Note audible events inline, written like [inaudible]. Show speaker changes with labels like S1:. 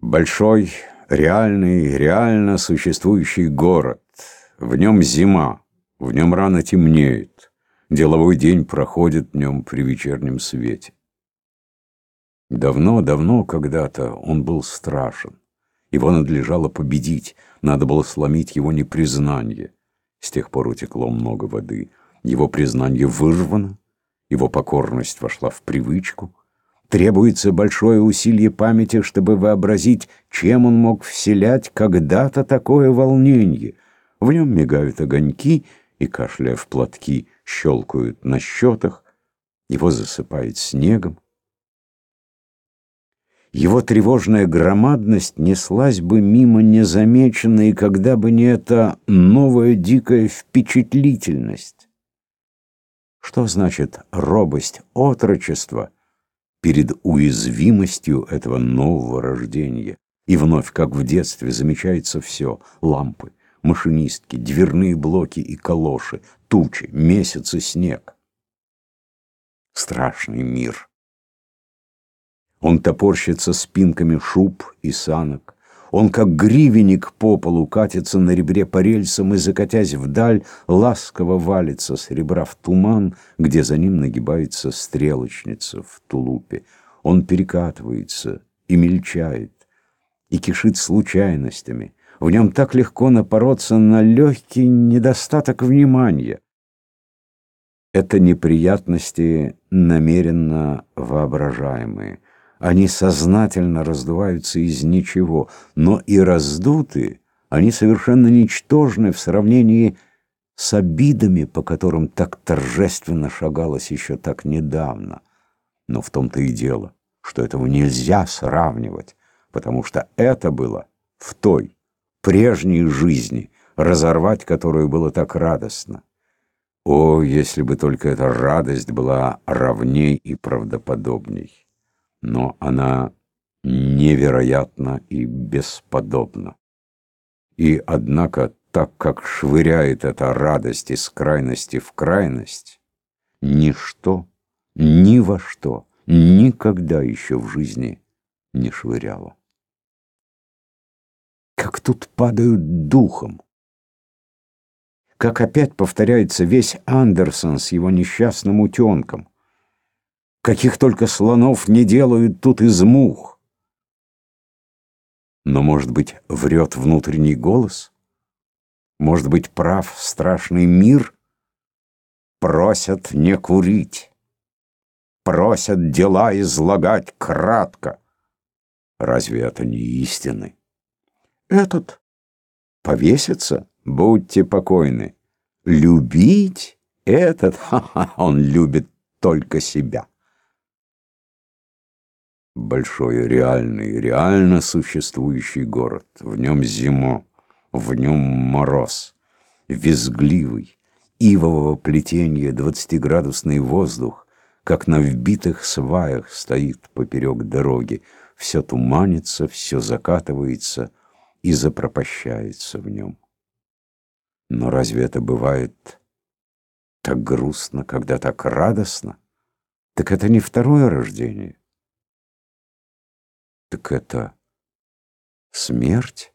S1: Большой, реальный, реально существующий город. В нем зима, в нем рано темнеет. Деловой день проходит в нем при вечернем свете. Давно-давно когда-то он был страшен. Его надлежало победить, надо было сломить его непризнание. С тех пор утекло много воды. Его признание вырвано, его покорность вошла в привычку. Требуется большое усилие памяти, чтобы вообразить, чем он мог вселять когда-то такое волнение. В нем мигают огоньки, и, кашляя в платки, щелкают на счетах, его засыпает снегом. Его тревожная громадность неслась бы мимо незамеченной, когда бы не эта новая дикая впечатлительность. Что значит робость отрочества — перед уязвимостью этого нового рождения. И вновь, как в детстве, замечается все — лампы, машинистки, дверные блоки и калоши, тучи, месяц и снег. Страшный мир. Он топорщится спинками шуб и санок, он, как гривенник по полу, катится на ребре по рельсам и, закатясь вдаль, ласково валится с ребра в туман, где за ним нагибается стрелочница в тулупе. Он перекатывается и мельчает, и кишит случайностями. В нем так легко напороться на легкий недостаток внимания. Это неприятности намеренно воображаемые. Они сознательно раздуваются из ничего, но и раздуты, они совершенно ничтожны в сравнении с обидами, по которым так торжественно шагалось еще так недавно. Но в том-то и дело, что этого нельзя сравнивать, потому что это было в той прежней жизни, разорвать которую было так радостно. О, если бы только эта радость была ровней и правдоподобней! Но она невероятна и бесподобна. И, однако, так как швыряет эта радость из крайности в крайность, ничто, ни во что, никогда еще в жизни не швыряло. Как тут падают духом! Как опять повторяется весь Андерсон с его несчастным утенком — каких только слонов не делают тут из мух. Но, может быть, врет внутренний голос? Может быть, прав страшный мир? Просят не курить, просят дела излагать кратко. Разве это не истины? Этот повесится, будьте покойны. Любить этот, [laughs] ха-ха, он любит только себя большой, реальный, реально существующий город. В нем зима, в нем мороз, визгливый, ивового плетения двадцатиградусный воздух, как на вбитых сваях стоит поперек дороги. Все туманится, все закатывается и запропащается в нем. Но разве это бывает так грустно, когда так радостно? Так это не второе рождение. Так это смерть?